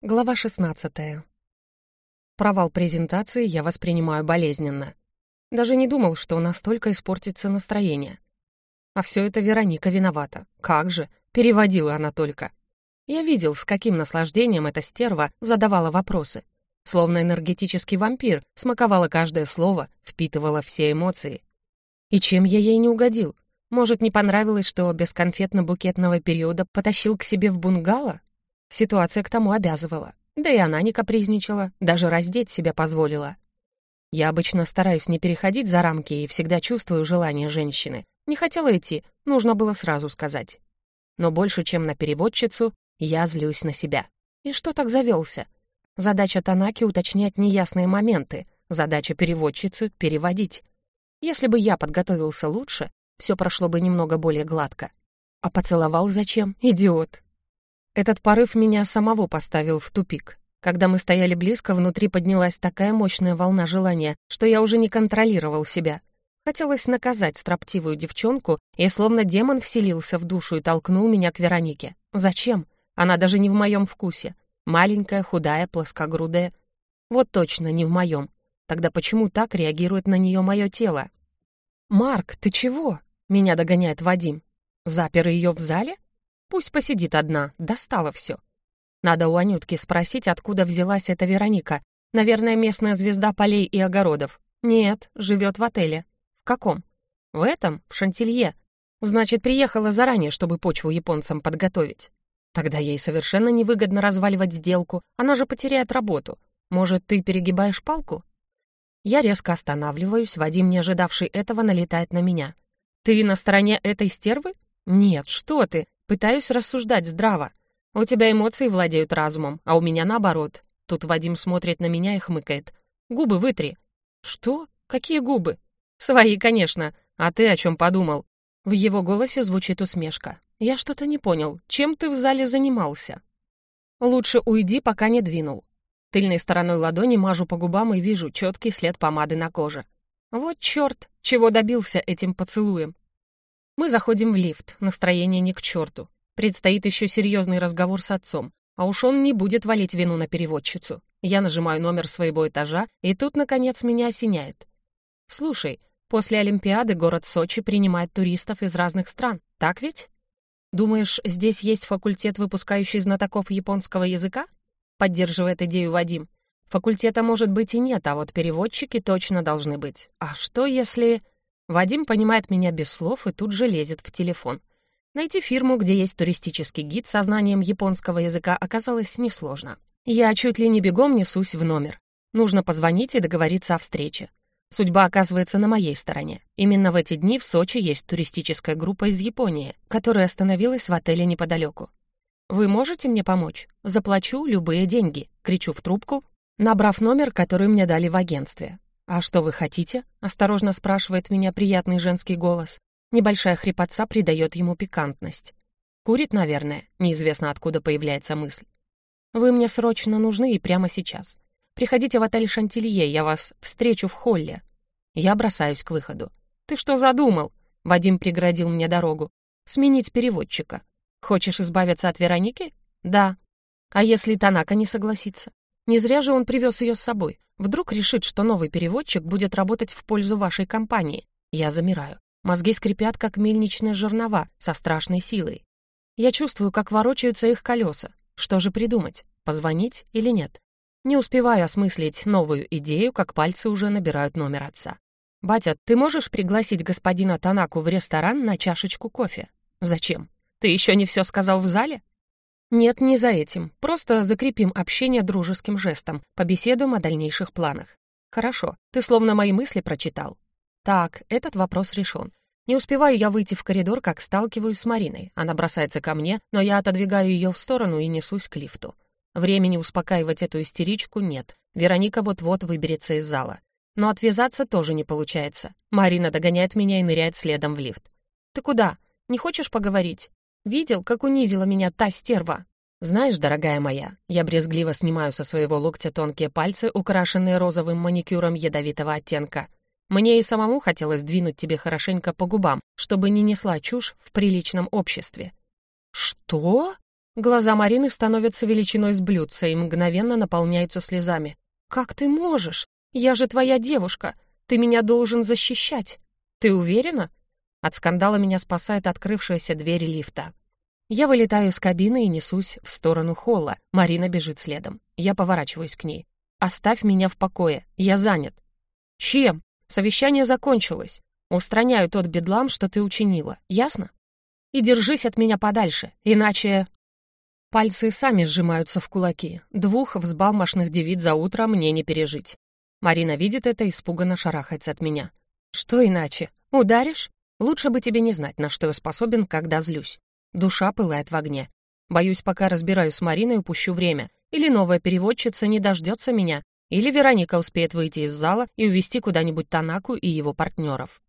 Глава 16. Провал презентации я воспринимаю болезненно. Даже не думал, что настолько испортится настроение. А все это Вероника виновата. Как же, переводила она только. Я видел, с каким наслаждением эта стерва задавала вопросы. Словно энергетический вампир, смаковала каждое слово, впитывала все эмоции. И чем я ей не угодил? Может, не понравилось, что без конфетно-букетного периода потащил к себе в бунгало? Ситуация к тому обязывала. Да и она не капризничала, даже раздеть себя позволила. Я обычно стараюсь не переходить за рамки и всегда чувствую желание женщины. Не хотела идти, нужно было сразу сказать. Но больше, чем на переводчицу, я злюсь на себя. И что так завелся? Задача Танаки — уточнять неясные моменты, задача переводчицы — переводить. Если бы я подготовился лучше, все прошло бы немного более гладко. А поцеловал зачем? Идиот. Этот порыв меня самого поставил в тупик. Когда мы стояли близко, внутри поднялась такая мощная волна желания, что я уже не контролировал себя. Хотелось наказать строптивую девчонку, и словно демон вселился в душу и толкнул меня к Веронике. Зачем? Она даже не в моем вкусе. Маленькая, худая, плоскогрудая. Вот точно, не в моем. Тогда почему так реагирует на нее мое тело? «Марк, ты чего?» — меня догоняет Вадим. «Запер ее в зале?» Пусть посидит одна, достала все. Надо у Анютки спросить, откуда взялась эта Вероника. Наверное, местная звезда полей и огородов. Нет, живет в отеле. В каком? В этом, в Шантилье. Значит, приехала заранее, чтобы почву японцам подготовить. Тогда ей совершенно невыгодно разваливать сделку, она же потеряет работу. Может, ты перегибаешь палку? Я резко останавливаюсь, Вадим, не ожидавший этого, налетает на меня. «Ты на стороне этой стервы?» «Нет, что ты! Пытаюсь рассуждать здраво. У тебя эмоции владеют разумом, а у меня наоборот. Тут Вадим смотрит на меня и хмыкает. Губы вытри. Что? Какие губы? Свои, конечно. А ты о чем подумал? В его голосе звучит усмешка. Я что-то не понял. Чем ты в зале занимался? Лучше уйди, пока не двинул. Тыльной стороной ладони мажу по губам и вижу четкий след помады на коже. Вот черт, чего добился этим поцелуем. Мы заходим в лифт, настроение не к черту. Предстоит еще серьезный разговор с отцом, а уж он не будет валить вину на переводчицу. Я нажимаю номер своего этажа, и тут, наконец, меня осеняет. «Слушай, после Олимпиады город Сочи принимает туристов из разных стран, так ведь? Думаешь, здесь есть факультет, выпускающий знатоков японского языка?» Поддерживает идею Вадим. «Факультета, может быть, и нет, а вот переводчики точно должны быть. А что, если...» Вадим понимает меня без слов и тут же лезет в телефон. Найти фирму, где есть туристический гид со знанием японского языка, оказалось несложно. Я чуть ли не бегом несусь в номер. Нужно позвонить и договориться о встрече. Судьба оказывается на моей стороне. Именно в эти дни в Сочи есть туристическая группа из Японии, которая остановилась в отеле неподалеку. «Вы можете мне помочь? Заплачу любые деньги», — кричу в трубку, набрав номер, который мне дали в агентстве. «А что вы хотите?» — осторожно спрашивает меня приятный женский голос. Небольшая хрипотца придает ему пикантность. Курит, наверное, неизвестно откуда появляется мысль. «Вы мне срочно нужны и прямо сейчас. Приходите в отель «Шантилье», я вас встречу в холле». Я бросаюсь к выходу. «Ты что задумал?» — Вадим преградил мне дорогу. «Сменить переводчика. Хочешь избавиться от Вероники?» «Да». «А если Танака не согласится?» Не зря же он привез ее с собой. Вдруг решит, что новый переводчик будет работать в пользу вашей компании. Я замираю. Мозги скрипят, как мельничные жернова, со страшной силой. Я чувствую, как ворочаются их колеса. Что же придумать? Позвонить или нет? Не успеваю осмыслить новую идею, как пальцы уже набирают номер отца. «Батя, ты можешь пригласить господина Танаку в ресторан на чашечку кофе?» «Зачем? Ты еще не все сказал в зале?» Нет, не за этим. Просто закрепим общение дружеским жестом, побеседуем о дальнейших планах. Хорошо, ты словно мои мысли прочитал. Так, этот вопрос решен. Не успеваю я выйти в коридор, как сталкиваюсь с Мариной. Она бросается ко мне, но я отодвигаю ее в сторону и несусь к лифту. Времени успокаивать эту истеричку нет. Вероника вот-вот выберется из зала. Но отвязаться тоже не получается. Марина догоняет меня и ныряет следом в лифт. «Ты куда? Не хочешь поговорить?» Видел, как унизила меня та стерва? Знаешь, дорогая моя, я брезгливо снимаю со своего локтя тонкие пальцы, украшенные розовым маникюром ядовитого оттенка. Мне и самому хотелось двинуть тебе хорошенько по губам, чтобы не несла чушь в приличном обществе. Что? Глаза Марины становятся величиной с блюдца и мгновенно наполняются слезами. «Как ты можешь? Я же твоя девушка. Ты меня должен защищать. Ты уверена?» От скандала меня спасает открывшаяся дверь лифта. Я вылетаю из кабины и несусь в сторону холла. Марина бежит следом. Я поворачиваюсь к ней. «Оставь меня в покое. Я занят». «Чем? Совещание закончилось. Устраняю тот бедлам, что ты учинила. Ясно? И держись от меня подальше, иначе...» Пальцы сами сжимаются в кулаки. Двух взбалмошных девиц за утро мне не пережить. Марина видит это и испуганно шарахается от меня. «Что иначе? Ударишь? Лучше бы тебе не знать, на что я способен, когда злюсь. Душа пылает в огне. Боюсь, пока разбираюсь с Мариной, упущу время. Или новая переводчица не дождется меня, или Вероника успеет выйти из зала и увести куда-нибудь Танаку и его партнеров.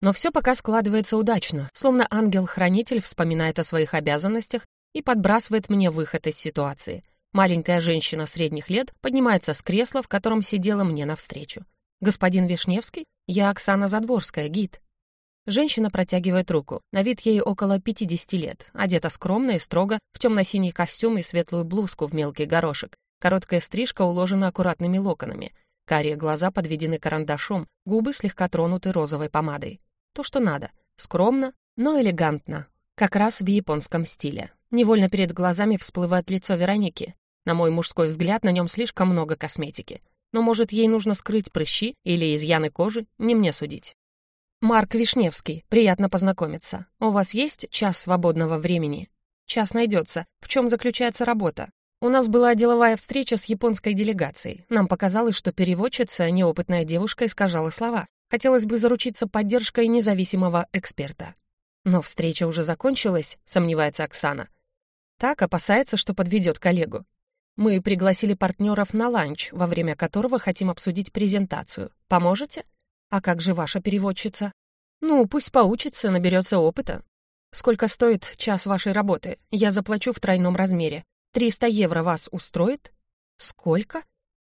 Но все пока складывается удачно, словно ангел-хранитель вспоминает о своих обязанностях и подбрасывает мне выход из ситуации. Маленькая женщина средних лет поднимается с кресла, в котором сидела мне навстречу. «Господин Вишневский? Я Оксана Задворская, гид». Женщина протягивает руку. На вид ей около 50 лет, одета скромно и строго, в темно-синий костюм и светлую блузку в мелкий горошек. Короткая стрижка уложена аккуратными локонами. Карие глаза подведены карандашом, губы слегка тронуты розовой помадой. То, что надо. Скромно, но элегантно. Как раз в японском стиле. Невольно перед глазами всплывает лицо Вероники. На мой мужской взгляд, на нем слишком много косметики. Но, может, ей нужно скрыть прыщи или изъяны кожи, не мне судить. «Марк Вишневский, приятно познакомиться. У вас есть час свободного времени?» «Час найдется. В чем заключается работа?» «У нас была деловая встреча с японской делегацией. Нам показалось, что переводчица, неопытная девушка, искажала слова. Хотелось бы заручиться поддержкой независимого эксперта». «Но встреча уже закончилась», — сомневается Оксана. Так опасается, что подведет коллегу. «Мы пригласили партнеров на ланч, во время которого хотим обсудить презентацию. Поможете?» «А как же ваша переводчица?» «Ну, пусть поучится, наберется опыта. Сколько стоит час вашей работы? Я заплачу в тройном размере. 300 евро вас устроит?» «Сколько?»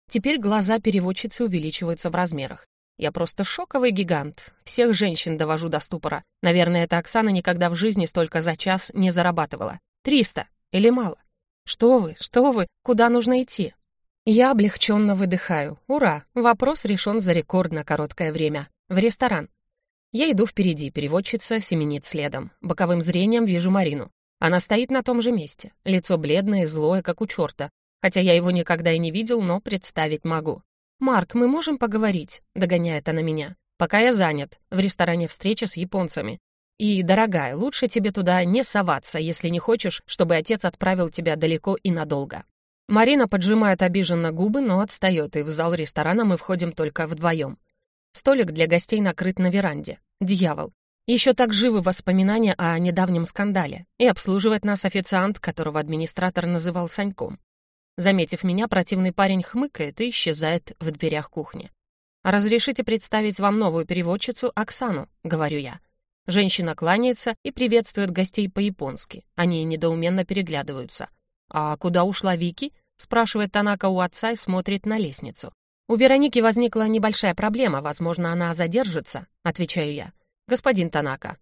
Теперь глаза переводчицы увеличиваются в размерах. Я просто шоковый гигант. Всех женщин довожу до ступора. Наверное, эта Оксана никогда в жизни столько за час не зарабатывала. Триста. Или мало? Что вы, что вы, куда нужно идти? Я облегченно выдыхаю. Ура! Вопрос решен за рекордно короткое время. В ресторан. Я иду впереди, переводчица семенит следом. Боковым зрением вижу Марину. Она стоит на том же месте. Лицо бледное злое, как у черта. Хотя я его никогда и не видел, но представить могу. «Марк, мы можем поговорить?» — догоняет она меня. «Пока я занят. В ресторане встреча с японцами. И, дорогая, лучше тебе туда не соваться, если не хочешь, чтобы отец отправил тебя далеко и надолго». Марина поджимает обиженно губы, но отстает, и в зал ресторана мы входим только вдвоем. Столик для гостей накрыт на веранде. Дьявол. Еще так живы воспоминания о недавнем скандале. И обслуживает нас официант, которого администратор называл Саньком. Заметив меня, противный парень хмыкает и исчезает в дверях кухни. «Разрешите представить вам новую переводчицу Оксану», — говорю я. Женщина кланяется и приветствует гостей по-японски. Они недоуменно переглядываются. «А куда ушла Вики?» — спрашивает Танака у отца и смотрит на лестницу. «У Вероники возникла небольшая проблема, возможно, она задержится», — отвечаю я. «Господин Танака,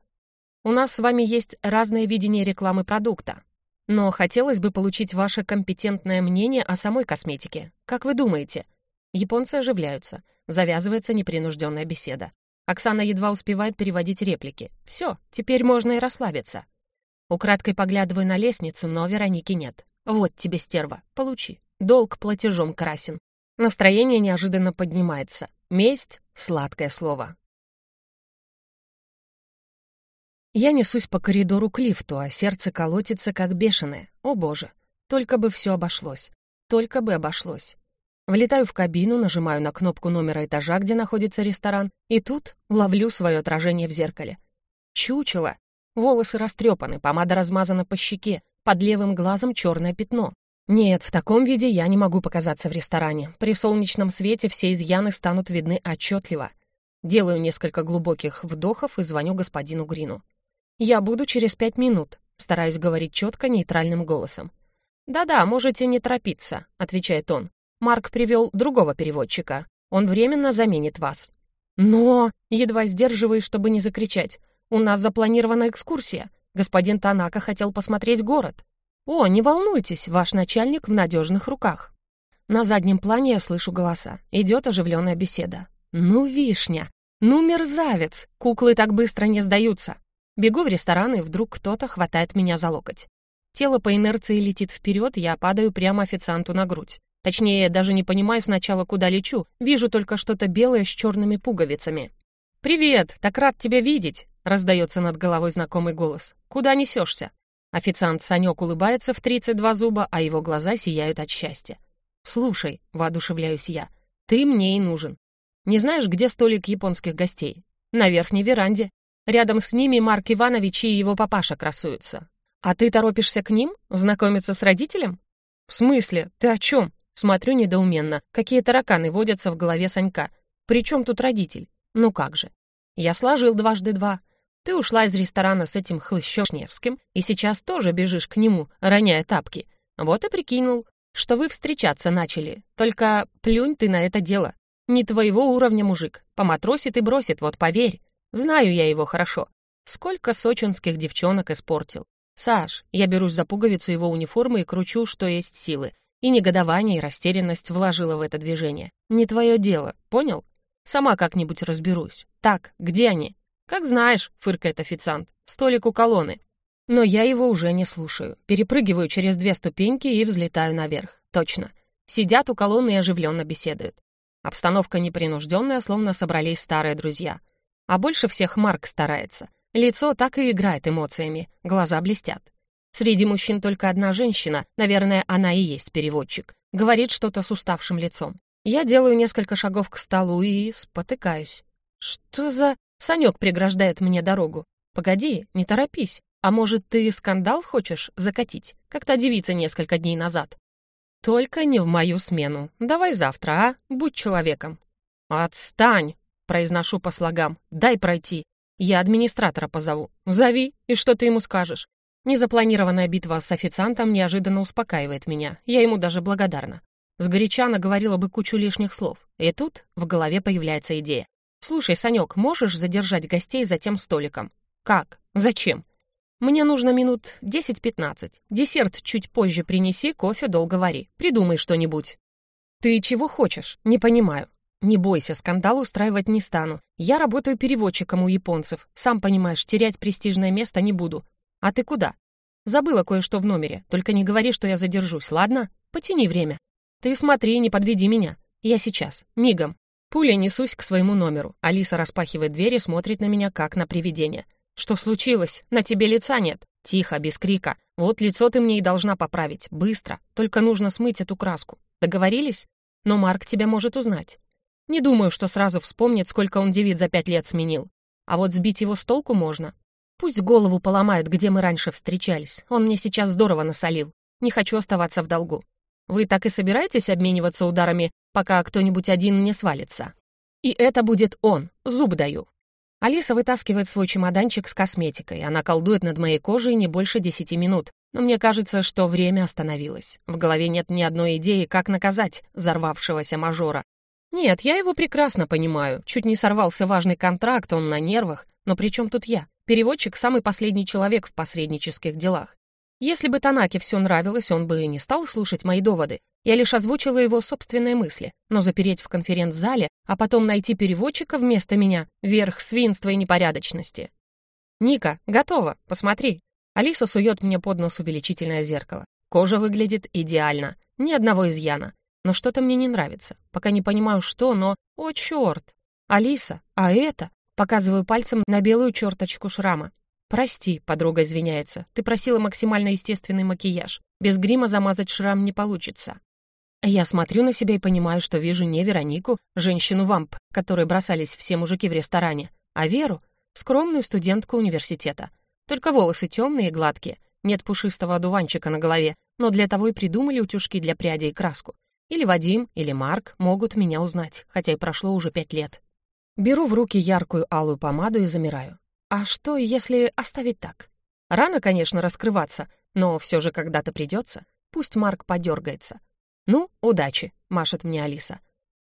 у нас с вами есть разное видение рекламы продукта, но хотелось бы получить ваше компетентное мнение о самой косметике. Как вы думаете?» Японцы оживляются. Завязывается непринужденная беседа. Оксана едва успевает переводить реплики. «Все, теперь можно и расслабиться». Украдкой поглядываю на лестницу, но Вероники нет. Вот тебе, стерва, получи. Долг платежом красен. Настроение неожиданно поднимается. Месть — сладкое слово. Я несусь по коридору к лифту, а сердце колотится, как бешеное. О боже, только бы все обошлось. Только бы обошлось. Влетаю в кабину, нажимаю на кнопку номера этажа, где находится ресторан, и тут ловлю свое отражение в зеркале. Чучело. Волосы растрепаны, помада размазана по щеке, под левым глазом черное пятно. Нет, в таком виде я не могу показаться в ресторане. При солнечном свете все изъяны станут видны отчетливо. Делаю несколько глубоких вдохов и звоню господину Грину. «Я буду через пять минут», — стараюсь говорить четко, нейтральным голосом. «Да-да, можете не торопиться», — отвечает он. «Марк привел другого переводчика. Он временно заменит вас». «Но...» — едва сдерживаюсь, чтобы не закричать. «У нас запланирована экскурсия. Господин Танака хотел посмотреть город». «О, не волнуйтесь, ваш начальник в надежных руках». На заднем плане я слышу голоса. Идет оживленная беседа. «Ну, вишня! Ну, мерзавец! Куклы так быстро не сдаются!» Бегу в ресторан, и вдруг кто-то хватает меня за локоть. Тело по инерции летит вперед, я падаю прямо официанту на грудь. Точнее, даже не понимаю сначала, куда лечу. Вижу только что-то белое с черными пуговицами. «Привет! Так рад тебя видеть!» — раздается над головой знакомый голос. «Куда несешься?» Официант Санек улыбается в 32 зуба, а его глаза сияют от счастья. «Слушай», — воодушевляюсь я, — «ты мне и нужен. Не знаешь, где столик японских гостей? На верхней веранде. Рядом с ними Марк Иванович и его папаша красуются. А ты торопишься к ним? Знакомиться с родителем? В смысле? Ты о чем? Смотрю недоуменно. Какие тараканы водятся в голове Санька. При чем тут родитель? Ну как же. Я сложил дважды два. Ты ушла из ресторана с этим Хлыщёшневским и сейчас тоже бежишь к нему, роняя тапки. Вот и прикинул, что вы встречаться начали. Только плюнь ты на это дело. Не твоего уровня мужик. Поматросит и бросит, вот поверь. Знаю я его хорошо. Сколько сочинских девчонок испортил. Саш, я берусь за пуговицу его униформы и кручу, что есть силы. И негодование, и растерянность вложила в это движение. Не твое дело, понял? Сама как-нибудь разберусь. Так, где они? Как знаешь, фыркает официант. Столик у колонны. Но я его уже не слушаю. Перепрыгиваю через две ступеньки и взлетаю наверх. Точно. Сидят у колонны и оживленно беседуют. Обстановка непринужденная, словно собрались старые друзья. А больше всех Марк старается. Лицо так и играет эмоциями, глаза блестят. Среди мужчин только одна женщина, наверное, она и есть переводчик. Говорит что-то с уставшим лицом. Я делаю несколько шагов к столу и спотыкаюсь. Что за... Санек преграждает мне дорогу. Погоди, не торопись. А может, ты скандал хочешь закатить, как та девица несколько дней назад? «Только не в мою смену. Давай завтра, а? Будь человеком». «Отстань!» — произношу по слогам. «Дай пройти. Я администратора позову. Зови, и что ты ему скажешь?» Незапланированная битва с официантом неожиданно успокаивает меня. Я ему даже благодарна. Сгоряча говорила бы кучу лишних слов. И тут в голове появляется идея. «Слушай, Санек, можешь задержать гостей за тем столиком?» «Как? Зачем?» Мне нужно минут 10-15. Десерт чуть позже принеси, кофе долго вари. Придумай что-нибудь. Ты чего хочешь? Не понимаю. Не бойся, скандал устраивать не стану. Я работаю переводчиком у японцев. Сам понимаешь, терять престижное место не буду. А ты куда? Забыла кое-что в номере. Только не говори, что я задержусь, ладно? Потяни время. Ты смотри, не подведи меня. Я сейчас. Мигом. Пуля несусь к своему номеру. Алиса распахивает дверь и смотрит на меня, как на привидение. «Что случилось? На тебе лица нет». «Тихо, без крика. Вот лицо ты мне и должна поправить. Быстро. Только нужно смыть эту краску. Договорились? Но Марк тебя может узнать. Не думаю, что сразу вспомнит, сколько он девиц за пять лет сменил. А вот сбить его с толку можно. Пусть голову поломает, где мы раньше встречались. Он мне сейчас здорово насолил. Не хочу оставаться в долгу. Вы так и собираетесь обмениваться ударами, пока кто-нибудь один не свалится? И это будет он, зуб даю. Алиса вытаскивает свой чемоданчик с косметикой. Она колдует над моей кожей не больше десяти минут. Но мне кажется, что время остановилось. В голове нет ни одной идеи, как наказать взорвавшегося мажора. Нет, я его прекрасно понимаю. Чуть не сорвался важный контракт, он на нервах. Но при чем тут я? Переводчик — самый последний человек в посреднических делах. Если бы Танаке все нравилось, он бы и не стал слушать мои доводы. Я лишь озвучила его собственные мысли, но запереть в конференц-зале, а потом найти переводчика вместо меня — верх свинства и непорядочности. «Ника, готово, посмотри». Алиса сует мне под нос увеличительное зеркало. Кожа выглядит идеально, ни одного изъяна. Но что-то мне не нравится. Пока не понимаю, что, но... О, черт! Алиса, а это? Показываю пальцем на белую черточку шрама. «Прости», — подруга извиняется, — «ты просила максимально естественный макияж. Без грима замазать шрам не получится». Я смотрю на себя и понимаю, что вижу не Веронику, женщину-вамп, которой бросались все мужики в ресторане, а Веру, скромную студентку университета. Только волосы темные и гладкие, нет пушистого одуванчика на голове, но для того и придумали утюжки для пряди и краску. Или Вадим, или Марк могут меня узнать, хотя и прошло уже пять лет. Беру в руки яркую алую помаду и замираю. А что, если оставить так? Рано, конечно, раскрываться, но все же когда-то придется. Пусть Марк подергается. «Ну, удачи», — машет мне Алиса.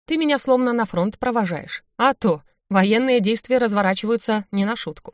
«Ты меня словно на фронт провожаешь. А то, военные действия разворачиваются не на шутку».